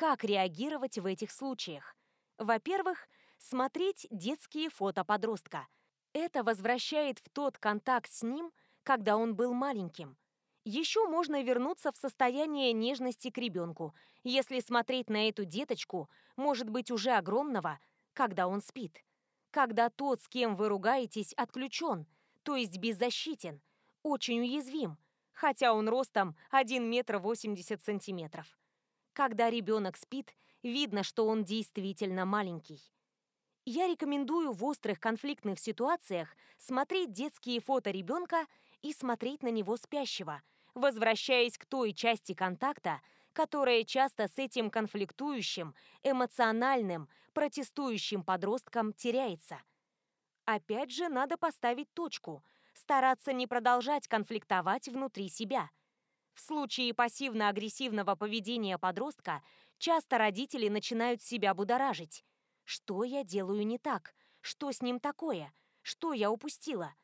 Как реагировать в этих случаях? Во-первых, смотреть детские фото подростка. Это возвращает в тот контакт с ним, когда он был маленьким. Еще можно вернуться в состояние нежности к ребенку, если смотреть на эту деточку, может быть, уже огромного, когда он спит. Когда тот, с кем вы ругаетесь, отключен, то есть беззащитен, очень уязвим – хотя он ростом 1 метр 80 сантиметров. Когда ребенок спит, видно, что он действительно маленький. Я рекомендую в острых конфликтных ситуациях смотреть детские фото ребенка и смотреть на него спящего, возвращаясь к той части контакта, которая часто с этим конфликтующим, эмоциональным, протестующим подростком теряется. Опять же, надо поставить точку – стараться не продолжать конфликтовать внутри себя. В случае пассивно-агрессивного поведения подростка часто родители начинают себя будоражить. Что я делаю не так? Что с ним такое? Что я упустила?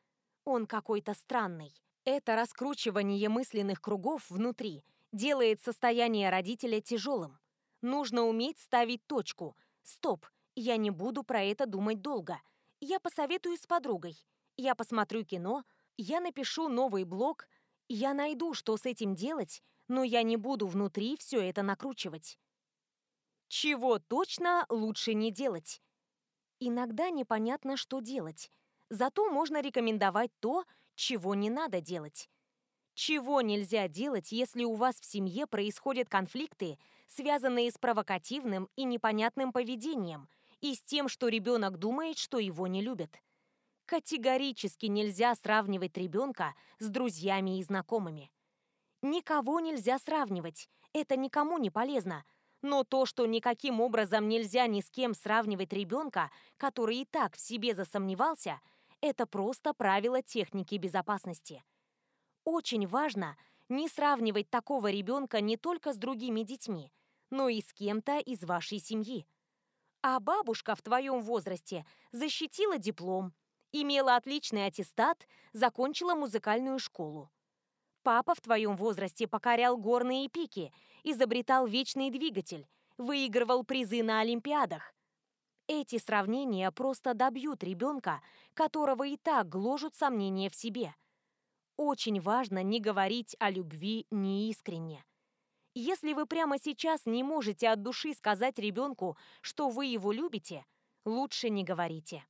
Он какой-то странный. Это раскручивание мысленных кругов внутри делает состояние родителя тяжелым. Нужно уметь ставить точку. Стоп, я не буду про это думать долго. Я посоветую с подругой я посмотрю кино, я напишу новый блог, я найду, что с этим делать, но я не буду внутри все это накручивать. Чего точно лучше не делать? Иногда непонятно, что делать. Зато можно рекомендовать то, чего не надо делать. Чего нельзя делать, если у вас в семье происходят конфликты, связанные с провокативным и непонятным поведением, и с тем, что ребенок думает, что его не любят? Категорически нельзя сравнивать ребенка с друзьями и знакомыми. Никого нельзя сравнивать, это никому не полезно. Но то, что никаким образом нельзя ни с кем сравнивать ребенка, который и так в себе засомневался, это просто правило техники безопасности. Очень важно не сравнивать такого ребенка не только с другими детьми, но и с кем-то из вашей семьи. А бабушка в твоем возрасте защитила диплом, имела отличный аттестат, закончила музыкальную школу. Папа в твоем возрасте покорял горные пики, изобретал вечный двигатель, выигрывал призы на Олимпиадах. Эти сравнения просто добьют ребенка, которого и так гложут сомнения в себе. Очень важно не говорить о любви неискренне. Если вы прямо сейчас не можете от души сказать ребенку, что вы его любите, лучше не говорите.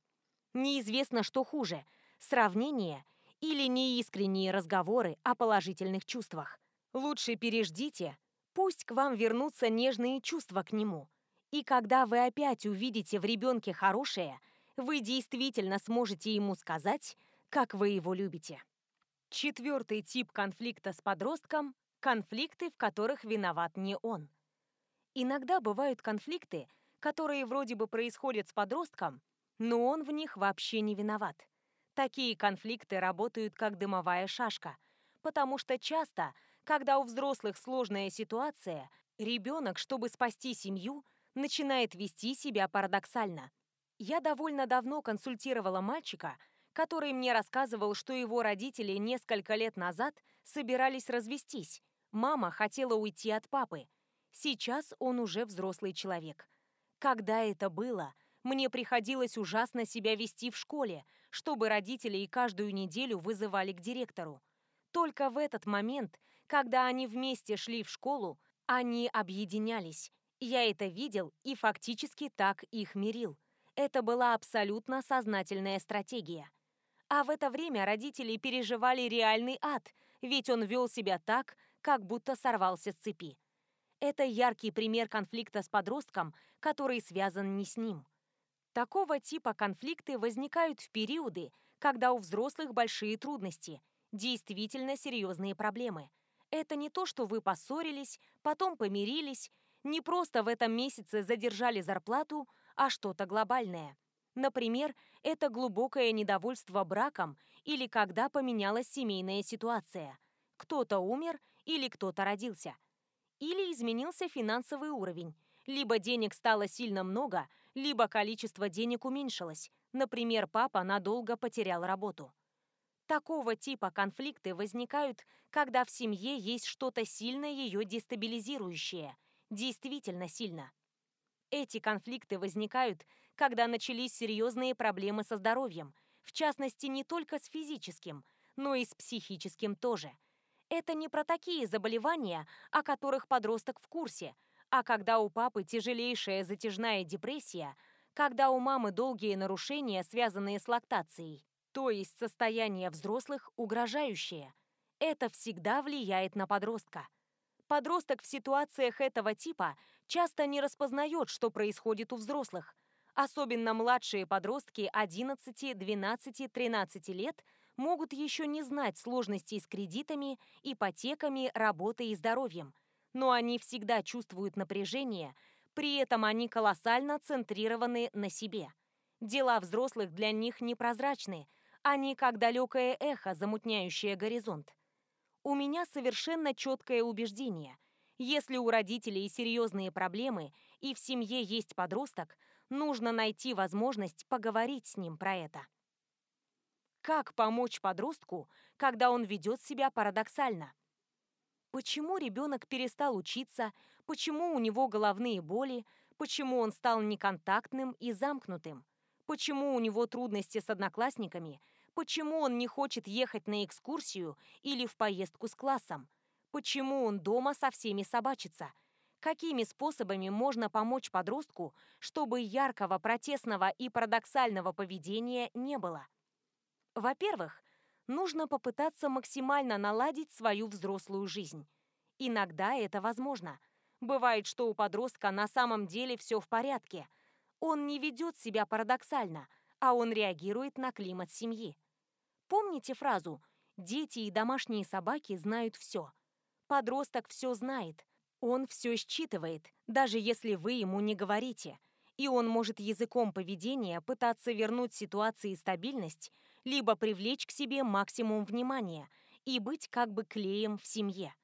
Неизвестно, что хуже – сравнение или неискренние разговоры о положительных чувствах. Лучше переждите, пусть к вам вернутся нежные чувства к нему. И когда вы опять увидите в ребенке хорошее, вы действительно сможете ему сказать, как вы его любите. Четвертый тип конфликта с подростком – конфликты, в которых виноват не он. Иногда бывают конфликты, которые вроде бы происходят с подростком, но он в них вообще не виноват. Такие конфликты работают как дымовая шашка, потому что часто, когда у взрослых сложная ситуация, ребенок, чтобы спасти семью, начинает вести себя парадоксально. Я довольно давно консультировала мальчика, который мне рассказывал, что его родители несколько лет назад собирались развестись. Мама хотела уйти от папы. Сейчас он уже взрослый человек. Когда это было, мне приходилось ужасно себя вести в школе, чтобы родители каждую неделю вызывали к директору. Только в этот момент, когда они вместе шли в школу, они объединялись. Я это видел и фактически так их мирил. Это была абсолютно сознательная стратегия. А в это время родители переживали реальный ад, ведь он вел себя так, как будто сорвался с цепи. Это яркий пример конфликта с подростком, который связан не с ним. Такого типа конфликты возникают в периоды, когда у взрослых большие трудности, действительно серьезные проблемы. Это не то, что вы поссорились, потом помирились, не просто в этом месяце задержали зарплату, а что-то глобальное – Например, это глубокое недовольство браком или когда поменялась семейная ситуация. Кто-то умер или кто-то родился. Или изменился финансовый уровень. Либо денег стало сильно много, либо количество денег уменьшилось. Например, папа надолго потерял работу. Такого типа конфликты возникают, когда в семье есть что-то сильно ее дестабилизирующее, действительно сильно. Эти конфликты возникают, когда начались серьезные проблемы со здоровьем, в частности не только с физическим, но и с психическим тоже. Это не про такие заболевания, о которых подросток в курсе, а когда у папы тяжелейшая затяжная депрессия, когда у мамы долгие нарушения, связанные с лактацией, то есть состояние взрослых угрожающее. Это всегда влияет на подростка. Подросток в ситуациях этого типа часто не распознает, что происходит у взрослых, Особенно младшие подростки 11, 12, 13 лет могут еще не знать сложностей с кредитами, ипотеками, работой и здоровьем. Но они всегда чувствуют напряжение, при этом они колоссально центрированы на себе. Дела взрослых для них непрозрачны, они как далекое эхо, замутняющее горизонт. У меня совершенно четкое убеждение. Если у родителей серьезные проблемы и в семье есть подросток – нужно найти возможность поговорить с ним про это. Как помочь подростку, когда он ведет себя парадоксально? Почему ребенок перестал учиться, почему у него головные боли, почему он стал неконтактным и замкнутым, почему у него трудности с одноклассниками, почему он не хочет ехать на экскурсию или в поездку с классом, почему он дома со всеми собачится – какими способами можно помочь подростку, чтобы яркого, протестного и парадоксального поведения не было. Во-первых, нужно попытаться максимально наладить свою взрослую жизнь. Иногда это возможно. Бывает, что у подростка на самом деле все в порядке. Он не ведет себя парадоксально, а он реагирует на климат семьи. Помните фразу «дети и домашние собаки знают все». Подросток все знает, он все считывает, даже если вы ему не говорите. И он может языком поведения пытаться вернуть ситуации стабильность, либо привлечь к себе максимум внимания и быть как бы клеем в семье.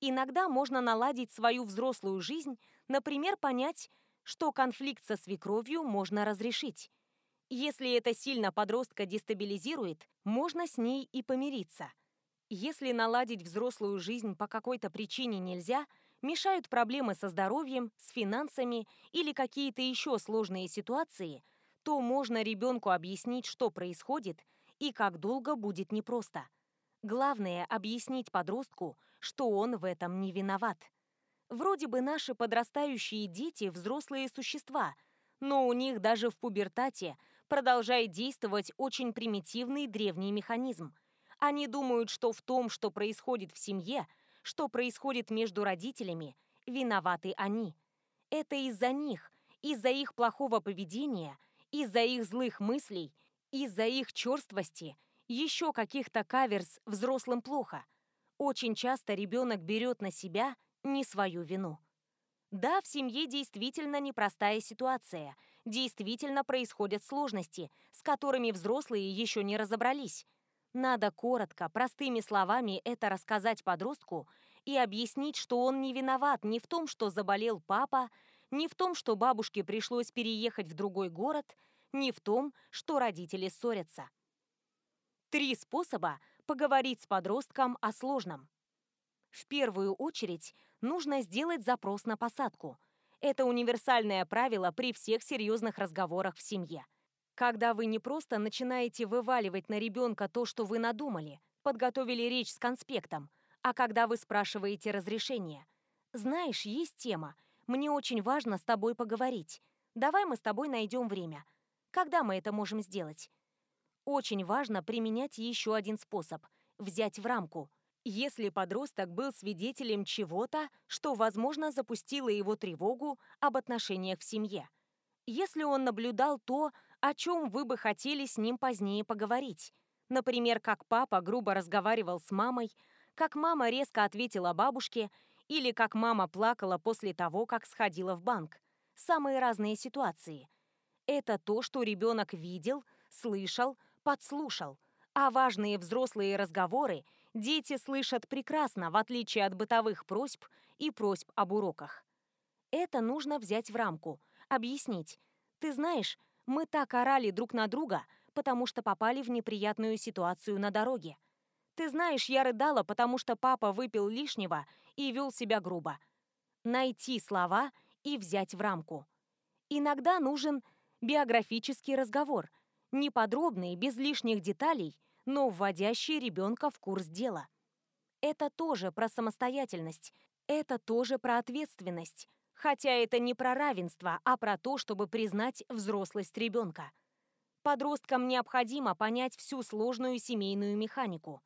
Иногда можно наладить свою взрослую жизнь, например, понять, что конфликт со свекровью можно разрешить. Если это сильно подростка дестабилизирует, можно с ней и помириться. Если наладить взрослую жизнь по какой-то причине нельзя – мешают проблемы со здоровьем, с финансами или какие-то еще сложные ситуации, то можно ребенку объяснить, что происходит и как долго будет непросто. Главное – объяснить подростку, что он в этом не виноват. Вроде бы наши подрастающие дети – взрослые существа, но у них даже в пубертате продолжает действовать очень примитивный древний механизм. Они думают, что в том, что происходит в семье – что происходит между родителями, виноваты они. Это из-за них, из-за их плохого поведения, из-за их злых мыслей, из-за их черствости, еще каких-то каверс взрослым плохо. Очень часто ребенок берет на себя не свою вину. Да, в семье действительно непростая ситуация, действительно происходят сложности, с которыми взрослые еще не разобрались. Надо коротко, простыми словами это рассказать подростку и объяснить, что он не виноват ни в том, что заболел папа, ни в том, что бабушке пришлось переехать в другой город, ни в том, что родители ссорятся. Три способа поговорить с подростком о сложном. В первую очередь нужно сделать запрос на посадку. Это универсальное правило при всех серьезных разговорах в семье. Когда вы не просто начинаете вываливать на ребенка то, что вы надумали, подготовили речь с конспектом, а когда вы спрашиваете разрешение. «Знаешь, есть тема. Мне очень важно с тобой поговорить. Давай мы с тобой найдем время. Когда мы это можем сделать?» Очень важно применять еще один способ – взять в рамку. Если подросток был свидетелем чего-то, что, возможно, запустило его тревогу об отношениях в семье. Если он наблюдал то, о чем вы бы хотели с ним позднее поговорить. Например, как папа грубо разговаривал с мамой, как мама резко ответила бабушке или как мама плакала после того, как сходила в банк. Самые разные ситуации. Это то, что ребенок видел, слышал, подслушал. А важные взрослые разговоры дети слышат прекрасно, в отличие от бытовых просьб и просьб об уроках. Это нужно взять в рамку, объяснить. Ты знаешь, мы так орали друг на друга, потому что попали в неприятную ситуацию на дороге. Ты знаешь, я рыдала, потому что папа выпил лишнего и вел себя грубо. Найти слова и взять в рамку. Иногда нужен биографический разговор – неподробный, без лишних деталей, но вводящий ребенка в курс дела. Это тоже про самостоятельность, это тоже про ответственность, хотя это не про равенство, а про то, чтобы признать взрослость ребенка. Подросткам необходимо понять всю сложную семейную механику.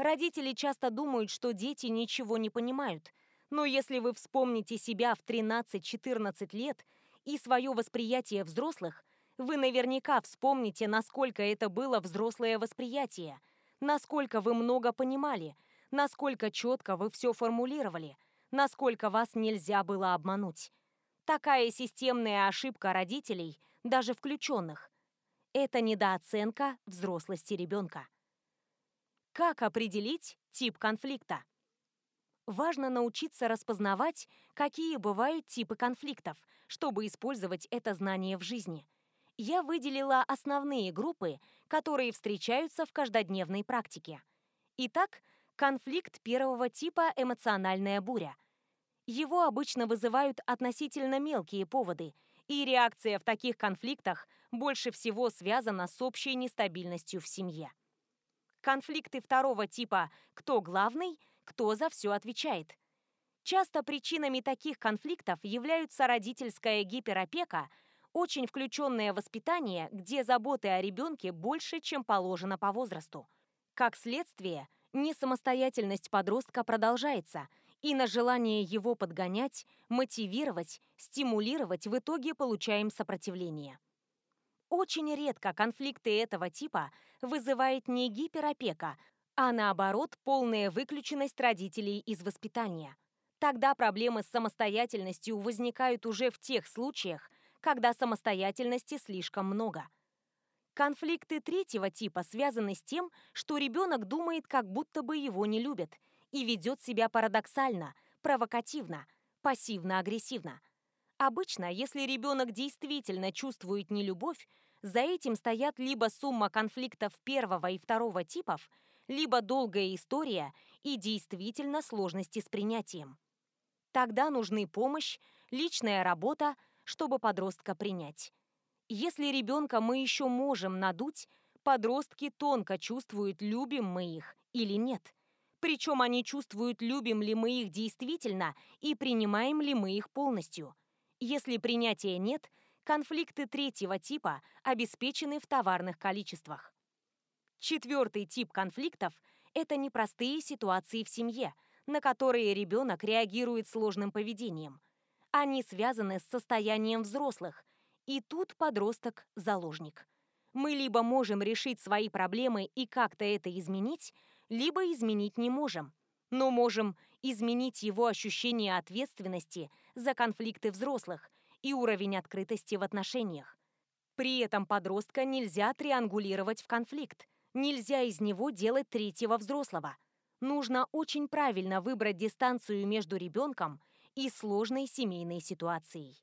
Родители часто думают, что дети ничего не понимают, но если вы вспомните себя в 13-14 лет и свое восприятие взрослых, вы наверняка вспомните, насколько это было взрослое восприятие, насколько вы много понимали, насколько четко вы все формулировали, насколько вас нельзя было обмануть. Такая системная ошибка родителей, даже включенных, это недооценка взрослости ребенка. Как определить тип конфликта? Важно научиться распознавать, какие бывают типы конфликтов, чтобы использовать это знание в жизни – я выделила основные группы, которые встречаются в каждодневной практике. Итак, конфликт первого типа – эмоциональная буря. Его обычно вызывают относительно мелкие поводы, и реакция в таких конфликтах больше всего связана с общей нестабильностью в семье. Конфликты второго типа «кто главный?», «кто за все отвечает?». Часто причинами таких конфликтов являются родительская гиперопека – очень включенное воспитание, где заботы о ребенке больше, чем положено по возрасту. Как следствие, несамостоятельность подростка продолжается, и на желание его подгонять, мотивировать, стимулировать в итоге получаем сопротивление. Очень редко конфликты этого типа вызывает не гиперопека, а наоборот полная выключенность родителей из воспитания. Тогда проблемы с самостоятельностью возникают уже в тех случаях, когда самостоятельности слишком много. Конфликты третьего типа связаны с тем, что ребенок думает, как будто бы его не любят, и ведет себя парадоксально, провокативно, пассивно-агрессивно. Обычно, если ребенок действительно чувствует нелюбовь, за этим стоят либо сумма конфликтов первого и второго типов, либо долгая история и действительно сложности с принятием. Тогда нужны помощь, личная работа, чтобы подростка принять. Если ребенка мы еще можем надуть, подростки тонко чувствуют, любим мы их или нет. Причем они чувствуют, любим ли мы их действительно и принимаем ли мы их полностью. Если принятия нет, конфликты третьего типа обеспечены в товарных количествах. Четвертый тип конфликтов – это непростые ситуации в семье, на которые ребенок реагирует сложным поведением – они связаны с состоянием взрослых, и тут подросток – заложник. Мы либо можем решить свои проблемы и как-то это изменить, либо изменить не можем, но можем изменить его ощущение ответственности за конфликты взрослых и уровень открытости в отношениях. При этом подростка нельзя триангулировать в конфликт, нельзя из него делать третьего взрослого. Нужно очень правильно выбрать дистанцию между ребенком и сложной семейной ситуацией.